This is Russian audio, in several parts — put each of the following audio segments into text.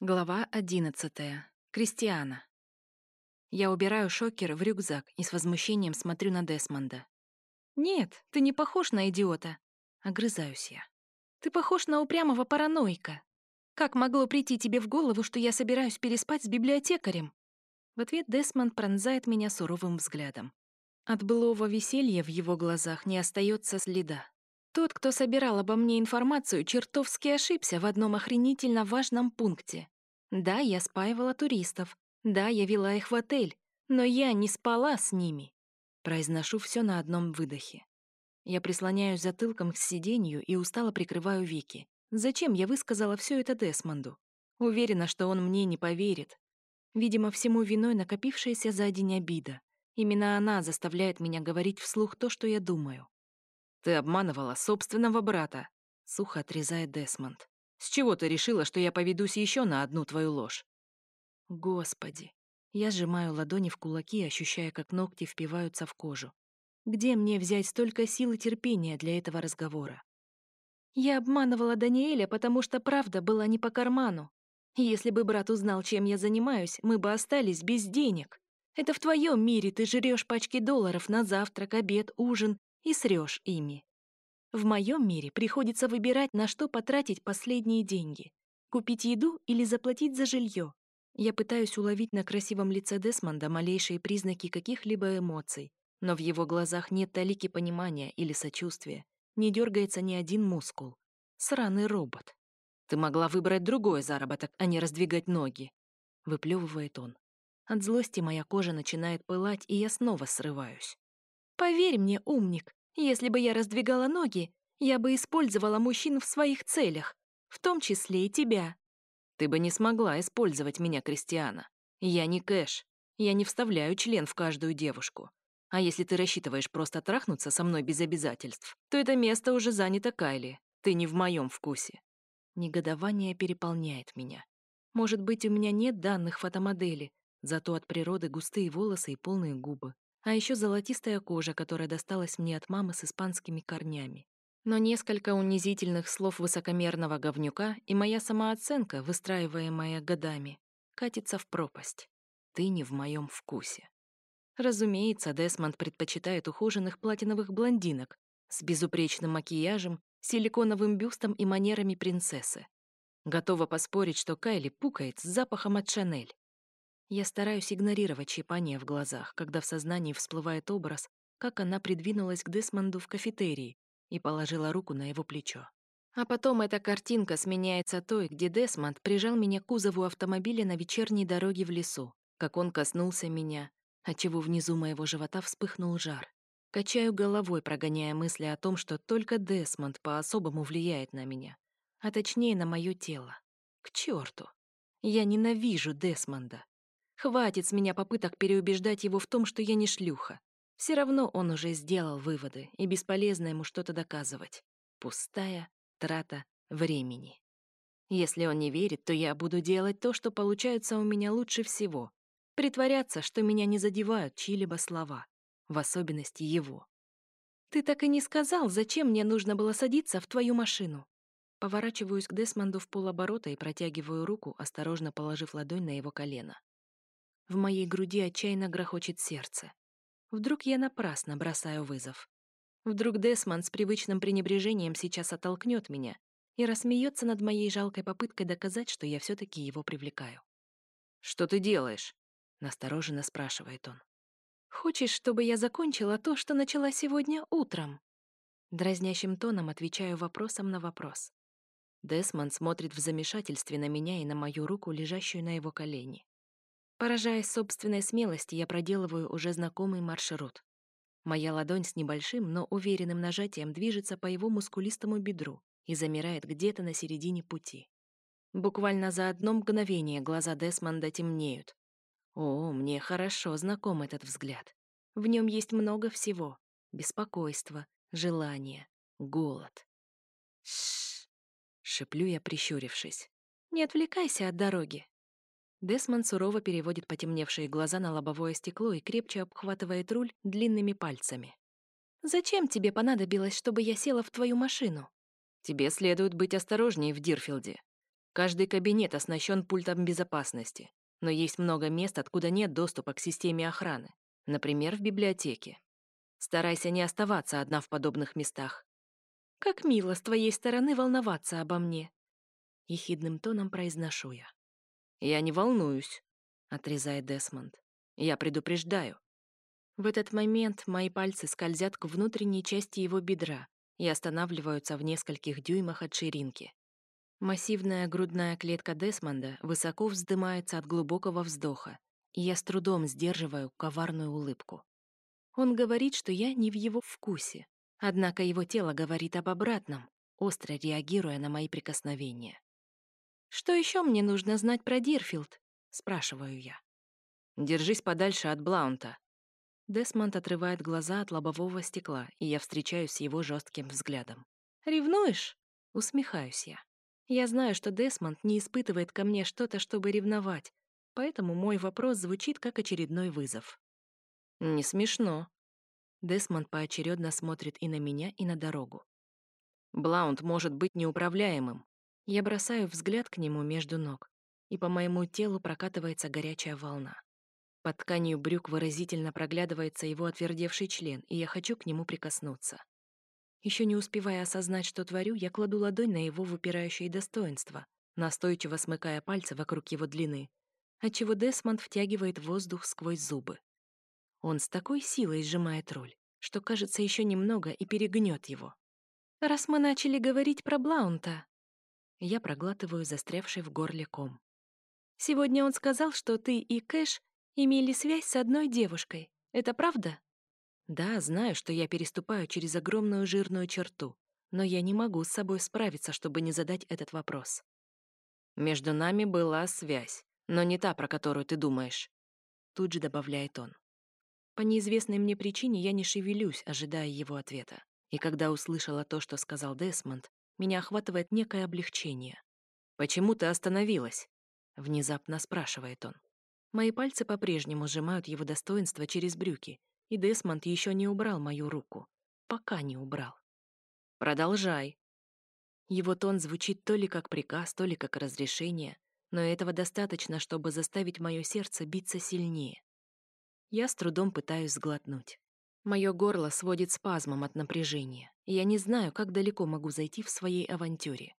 Глава одиннадцатая. Кристиана. Я убираю шокер в рюкзак и с возмущением смотрю на Десмонда. «Нет, ты не похож на идиота», — огрызаюсь я. «Ты похож на упрямого параноика. Как могло прийти тебе в голову, что я собираюсь переспать с библиотекарем?» В ответ Десмонд пронзает меня суровым взглядом. От былого веселья в его глазах не остается следа. Тот, кто собирал обо мне информацию, чертовски ошибся в одном охренительно важном пункте. Да, я спаивала туристов. Да, я вела их в отель. Но я не спала с ними. Произношу все на одном выдохе. Я прислоняюсь затылком к сиденью и устало прикрываю веки. Зачем я высказала все это Десмонду? Уверена, что он мне не поверит. Видимо, всему виной накопившаяся за день обида. Именно она заставляет меня говорить вслух то, что я думаю. «Ты обманывала собственного брата», — сухо отрезает Десмонд. «С чего ты решила, что я поведусь еще на одну твою ложь?» Господи. Я сжимаю ладони в кулаки, ощущая, как ногти впиваются в кожу. Где мне взять столько сил и терпения для этого разговора? Я обманывала Даниэля, потому что правда была не по карману. Если бы брат узнал, чем я занимаюсь, мы бы остались без денег. Это в твоем мире ты жрешь пачки долларов на завтрак, обед, ужин и срешь ими. В моем мире приходится выбирать, на что потратить последние деньги. Купить еду или заплатить за жилье. Я пытаюсь уловить на красивом лице Десмонда малейшие признаки каких-либо эмоций, но в его глазах нет талики понимания или сочувствия, не дергается ни один мускул. Сраный робот. Ты могла выбрать другой заработок, а не раздвигать ноги. Выплевывает он. От злости моя кожа начинает пылать, и я снова срываюсь. Поверь мне, умник, если бы я раздвигала ноги, я бы использовала мужчин в своих целях, в том числе и тебя. Ты бы не смогла использовать меня, Кристиана. Я не кэш. Я не вставляю член в каждую девушку. А если ты рассчитываешь просто трахнуться со мной без обязательств, то это место уже занято Кайли. Ты не в моем вкусе. Негодование переполняет меня. Может быть, у меня нет данных фотомодели, зато от природы густые волосы и полные губы. А еще золотистая кожа, которая досталась мне от мамы с испанскими корнями. Но несколько унизительных слов высокомерного говнюка и моя самооценка, выстраиваемая годами, катится в пропасть. Ты не в моем вкусе. Разумеется, Десмонд предпочитает ухоженных платиновых блондинок с безупречным макияжем, силиконовым бюстом и манерами принцессы. Готова поспорить, что Кайли пукает с запахом от Шанель. Я стараюсь игнорировать щипание в глазах, когда в сознании всплывает образ, как она придвинулась к Десмонду в кафетерии и положила руку на его плечо. А потом эта картинка сменяется той, где Десмонд прижал меня к кузову автомобиля на вечерней дороге в лесу, как он коснулся меня, отчего внизу моего живота вспыхнул жар. Качаю головой, прогоняя мысли о том, что только Десмонд по-особому влияет на меня, а точнее на мое тело. К черту! Я ненавижу Десмонда. Хватит с меня попыток переубеждать его в том, что я не шлюха. Все равно он уже сделал выводы, и бесполезно ему что-то доказывать. Пустая трата времени. Если он не верит, то я буду делать то, что получается у меня лучше всего. Притворяться, что меня не задевают чьи-либо слова, в особенности его. «Ты так и не сказал, зачем мне нужно было садиться в твою машину?» Поворачиваюсь к Десмонду в полоборота и протягиваю руку, осторожно положив ладонь на его колено. В моей груди отчаянно грохочет сердце. Вдруг я напрасно бросаю вызов. Вдруг Десман с привычным пренебрежением сейчас оттолкнет меня и рассмеется над моей жалкой попыткой доказать, что я все-таки его привлекаю. «Что ты делаешь?» — настороженно спрашивает он. «Хочешь, чтобы я закончила то, что начала сегодня утром?» Дразнящим тоном отвечаю вопросом на вопрос. Десмонд смотрит в замешательстве на меня и на мою руку, лежащую на его колени. Поражаясь собственной смелости, я проделываю уже знакомый маршрут. Моя ладонь с небольшим, но уверенным нажатием движется по его мускулистому бедру и замирает где-то на середине пути. Буквально за одно мгновение глаза Десмонда темнеют. О, мне хорошо знаком этот взгляд. В нем есть много всего. Беспокойство, желание, голод. Шш, шеплю я, прищурившись. Не отвлекайся от дороги. Десмон сурово переводит потемневшие глаза на лобовое стекло и крепче обхватывает руль длинными пальцами. «Зачем тебе понадобилось, чтобы я села в твою машину?» «Тебе следует быть осторожнее в Дирфилде. Каждый кабинет оснащен пультом безопасности, но есть много мест, откуда нет доступа к системе охраны, например, в библиотеке. Старайся не оставаться одна в подобных местах. Как мило с твоей стороны волноваться обо мне. Ехидным тоном произношу я. Я не волнуюсь, отрезает Десмонд. Я предупреждаю. В этот момент мои пальцы скользят к внутренней части его бедра и останавливаются в нескольких дюймах от ширинки. Массивная грудная клетка Десмонда высоко вздымается от глубокого вздоха, и я с трудом сдерживаю коварную улыбку. Он говорит, что я не в его вкусе, однако его тело говорит об обратном, остро реагируя на мои прикосновения. «Что еще мне нужно знать про Дирфилд?» — спрашиваю я. «Держись подальше от Блаунта». Десмонд отрывает глаза от лобового стекла, и я встречаюсь с его жестким взглядом. «Ревнуешь?» — усмехаюсь я. Я знаю, что Десмонд не испытывает ко мне что-то, чтобы ревновать, поэтому мой вопрос звучит как очередной вызов. «Не смешно». Десмонд поочередно смотрит и на меня, и на дорогу. Блаунд может быть неуправляемым. Я бросаю взгляд к нему между ног, и по моему телу прокатывается горячая волна. Под тканью брюк выразительно проглядывается его отвердевший член, и я хочу к нему прикоснуться. Еще не успевая осознать, что творю, я кладу ладонь на его выпирающие достоинства, настойчиво смыкая пальцы вокруг его длины, отчего Десмонд втягивает воздух сквозь зубы. Он с такой силой сжимает руль, что, кажется, еще немного и перегнет его. «Раз мы начали говорить про Блаунта...» Я проглатываю застрявший в горле ком. «Сегодня он сказал, что ты и Кэш имели связь с одной девушкой. Это правда?» «Да, знаю, что я переступаю через огромную жирную черту, но я не могу с собой справиться, чтобы не задать этот вопрос». «Между нами была связь, но не та, про которую ты думаешь», — тут же добавляет он. По неизвестной мне причине я не шевелюсь, ожидая его ответа. И когда услышала то, что сказал Десмонд, меня охватывает некое облегчение. «Почему ты остановилась?» — внезапно спрашивает он. Мои пальцы по-прежнему сжимают его достоинство через брюки, и Десмонд еще не убрал мою руку. Пока не убрал. «Продолжай». Его тон звучит то ли как приказ, то ли как разрешение, но этого достаточно, чтобы заставить мое сердце биться сильнее. Я с трудом пытаюсь сглотнуть. Мое горло сводит спазмом от напряжения, я не знаю, как далеко могу зайти в своей авантюре.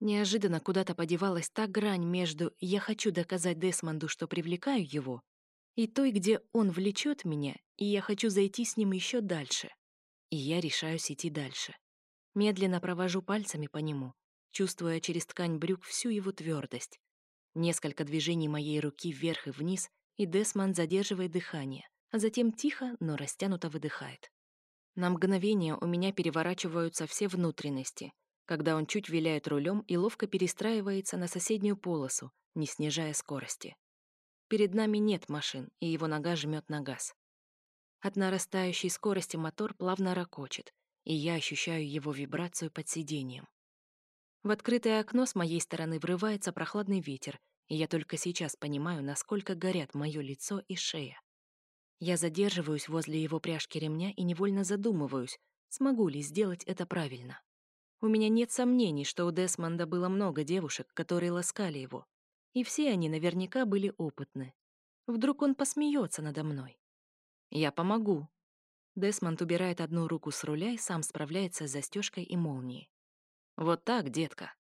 Неожиданно куда-то подевалась та грань между «я хочу доказать Десмонду, что привлекаю его», и той, где он влечет меня, и я хочу зайти с ним еще дальше. И я решаюсь идти дальше. Медленно провожу пальцами по нему, чувствуя через ткань брюк всю его твердость. Несколько движений моей руки вверх и вниз, и Десман задерживает дыхание, а затем тихо, но растянуто выдыхает. На мгновение у меня переворачиваются все внутренности, когда он чуть виляет рулем и ловко перестраивается на соседнюю полосу, не снижая скорости. Перед нами нет машин, и его нога жмет на газ. От нарастающей скорости мотор плавно ракочет, и я ощущаю его вибрацию под сиденьем. В открытое окно с моей стороны врывается прохладный ветер, и я только сейчас понимаю, насколько горят мое лицо и шея. Я задерживаюсь возле его пряжки ремня и невольно задумываюсь, смогу ли сделать это правильно. У меня нет сомнений, что у Десмонда было много девушек, которые ласкали его, и все они наверняка были опытны. Вдруг он посмеется надо мной. Я помогу. Десмонд убирает одну руку с руля и сам справляется с застежкой и молнией. Вот так, детка.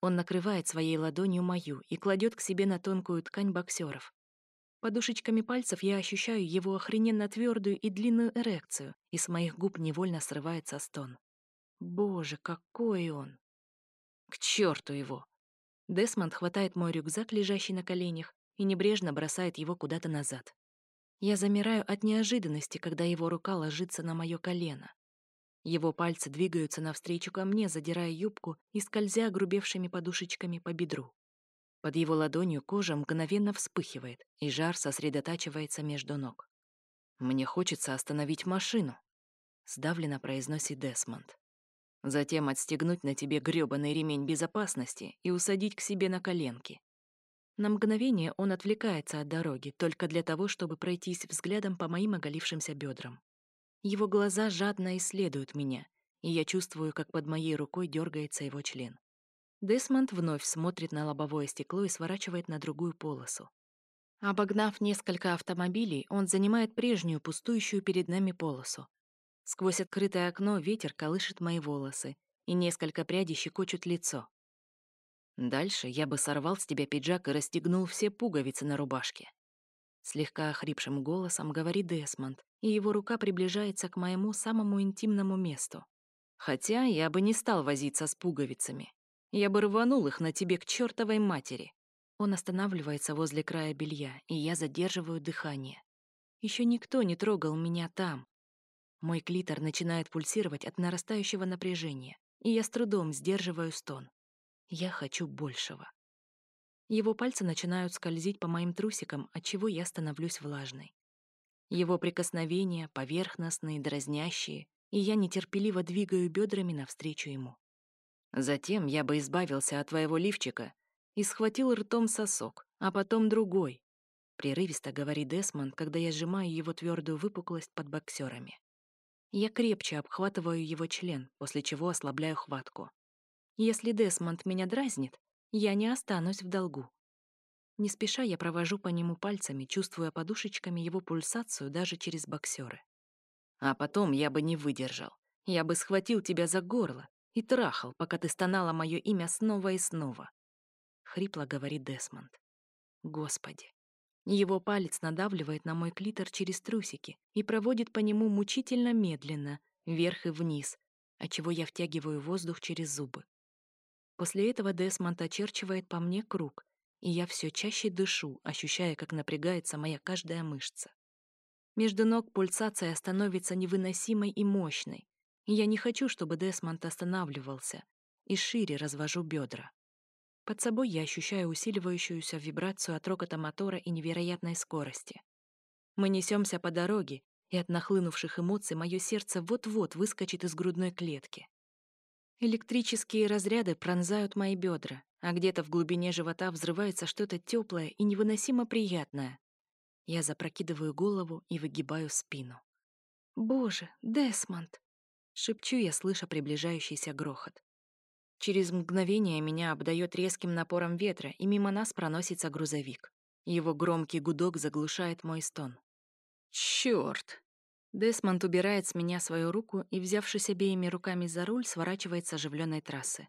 Он накрывает своей ладонью мою и кладет к себе на тонкую ткань боксеров. Подушечками пальцев я ощущаю его охрененно твердую и длинную эрекцию, и с моих губ невольно срывается стон. Боже, какой он! К черту его! Десмонд хватает мой рюкзак, лежащий на коленях, и небрежно бросает его куда-то назад. Я замираю от неожиданности, когда его рука ложится на мое колено. Его пальцы двигаются навстречу ко мне, задирая юбку и скользя грубевшими подушечками по бедру. Под его ладонью кожа мгновенно вспыхивает, и жар сосредотачивается между ног. «Мне хочется остановить машину», — сдавленно произносит Десмонд. «Затем отстегнуть на тебе грёбаный ремень безопасности и усадить к себе на коленки». На мгновение он отвлекается от дороги только для того, чтобы пройтись взглядом по моим оголившимся бедрам. Его глаза жадно исследуют меня, и я чувствую, как под моей рукой дергается его член. Десмонд вновь смотрит на лобовое стекло и сворачивает на другую полосу. Обогнав несколько автомобилей, он занимает прежнюю пустующую перед нами полосу. Сквозь открытое окно ветер колышет мои волосы, и несколько прядей щекочут лицо. Дальше я бы сорвал с тебя пиджак и расстегнул все пуговицы на рубашке. Слегка охрипшим голосом говорит Десмонд, и его рука приближается к моему самому интимному месту. Хотя я бы не стал возиться с пуговицами. Я бы рванул их на тебе к чертовой матери. Он останавливается возле края белья, и я задерживаю дыхание. Еще никто не трогал меня там. Мой клитор начинает пульсировать от нарастающего напряжения, и я с трудом сдерживаю стон. Я хочу большего. Его пальцы начинают скользить по моим трусикам, отчего я становлюсь влажной. Его прикосновения поверхностные, дразнящие, и я нетерпеливо двигаю бедрами навстречу ему. Затем я бы избавился от твоего лифчика и схватил ртом сосок, а потом другой. Прерывисто говорит Десмонд, когда я сжимаю его твердую выпуклость под боксерами. Я крепче обхватываю его член, после чего ослабляю хватку. Если Десмонд меня дразнит, я не останусь в долгу. Не спеша я провожу по нему пальцами, чувствуя подушечками его пульсацию даже через боксеры. А потом я бы не выдержал. Я бы схватил тебя за горло и трахал, пока ты стонала мое имя снова и снова хрипло говорит Десмонд. Господи. Его палец надавливает на мой клитор через трусики и проводит по нему мучительно медленно, вверх и вниз, отчего я втягиваю воздух через зубы. После этого Десмонд очерчивает по мне круг, и я все чаще дышу, ощущая, как напрягается моя каждая мышца. Между ног пульсация становится невыносимой и мощной, я не хочу, чтобы Десмонд останавливался, и шире развожу бедра. Под собой я ощущаю усиливающуюся вибрацию от рокота мотора и невероятной скорости. Мы несемся по дороге, и от нахлынувших эмоций мое сердце вот-вот выскочит из грудной клетки. Электрические разряды пронзают мои бедра, а где-то в глубине живота взрывается что-то теплое и невыносимо приятное. Я запрокидываю голову и выгибаю спину. «Боже, Десмонд!» — шепчу я, слыша приближающийся грохот. Через мгновение меня обдает резким напором ветра, и мимо нас проносится грузовик. Его громкий гудок заглушает мой стон. Чёрт! Десмонд убирает с меня свою руку и, взявшись обеими руками за руль, сворачивает с оживленной трассы.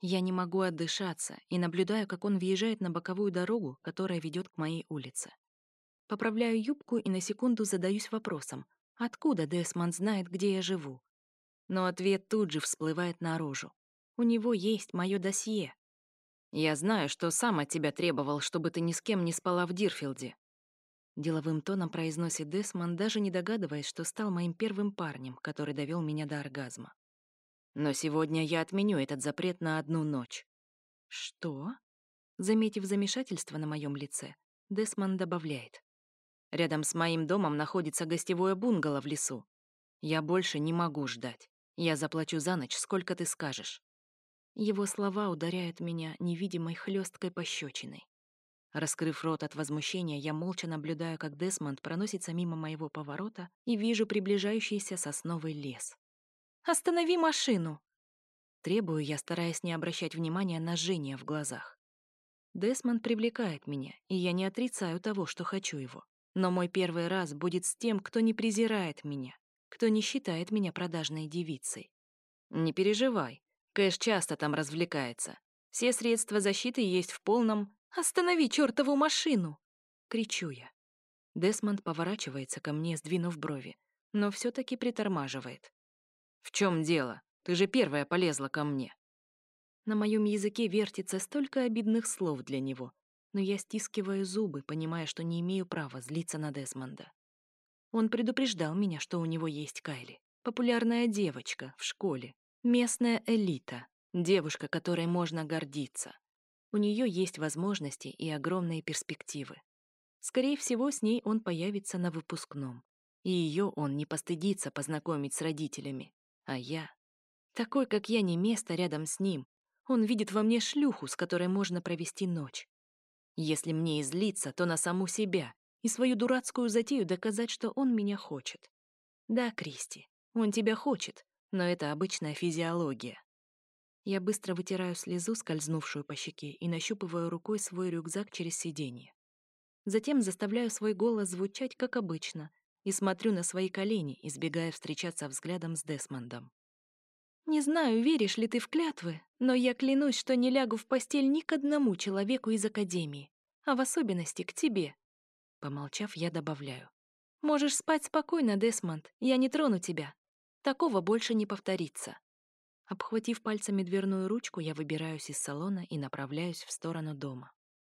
Я не могу отдышаться и наблюдаю, как он въезжает на боковую дорогу, которая ведет к моей улице. Поправляю юбку и на секунду задаюсь вопросом, откуда Десмонд знает, где я живу. Но ответ тут же всплывает наружу. У него есть мое досье. Я знаю, что сам от тебя требовал, чтобы ты ни с кем не спала в Дирфилде. Деловым тоном произносит Десмон, даже не догадываясь, что стал моим первым парнем, который довел меня до оргазма. Но сегодня я отменю этот запрет на одну ночь. Что? Заметив замешательство на моем лице, Десмон добавляет. Рядом с моим домом находится гостевое бунгало в лесу. Я больше не могу ждать. Я заплачу за ночь, сколько ты скажешь. Его слова ударяют меня невидимой хлесткой пощечиной. Раскрыв рот от возмущения, я молча наблюдаю, как Десмонд проносится мимо моего поворота и вижу приближающийся сосновый лес. «Останови машину!» Требую я, стараясь не обращать внимания на жжение в глазах. Десмонд привлекает меня, и я не отрицаю того, что хочу его. Но мой первый раз будет с тем, кто не презирает меня, кто не считает меня продажной девицей. Не переживай, Кэш часто там развлекается. Все средства защиты есть в полном... «Останови чертову машину!» — кричу я. Десмонд поворачивается ко мне, сдвинув брови, но все таки притормаживает. «В чем дело? Ты же первая полезла ко мне». На моем языке вертится столько обидных слов для него, но я стискиваю зубы, понимая, что не имею права злиться на Десмонда. Он предупреждал меня, что у него есть Кайли, популярная девочка в школе, Местная элита, девушка, которой можно гордиться. У нее есть возможности и огромные перспективы. Скорее всего, с ней он появится на выпускном. И ее он не постыдится познакомить с родителями. А я... Такой, как я, не место рядом с ним. Он видит во мне шлюху, с которой можно провести ночь. Если мне излиться, то на саму себя и свою дурацкую затею доказать, что он меня хочет. Да, Кристи, он тебя хочет, но это обычная физиология. Я быстро вытираю слезу, скользнувшую по щеке, и нащупываю рукой свой рюкзак через сиденье. Затем заставляю свой голос звучать, как обычно, и смотрю на свои колени, избегая встречаться взглядом с Десмондом. «Не знаю, веришь ли ты в клятвы, но я клянусь, что не лягу в постель ни к одному человеку из Академии, а в особенности к тебе». Помолчав, я добавляю. «Можешь спать спокойно, Десмонд, я не трону тебя. Такого больше не повторится». Обхватив пальцами дверную ручку, я выбираюсь из салона и направляюсь в сторону дома.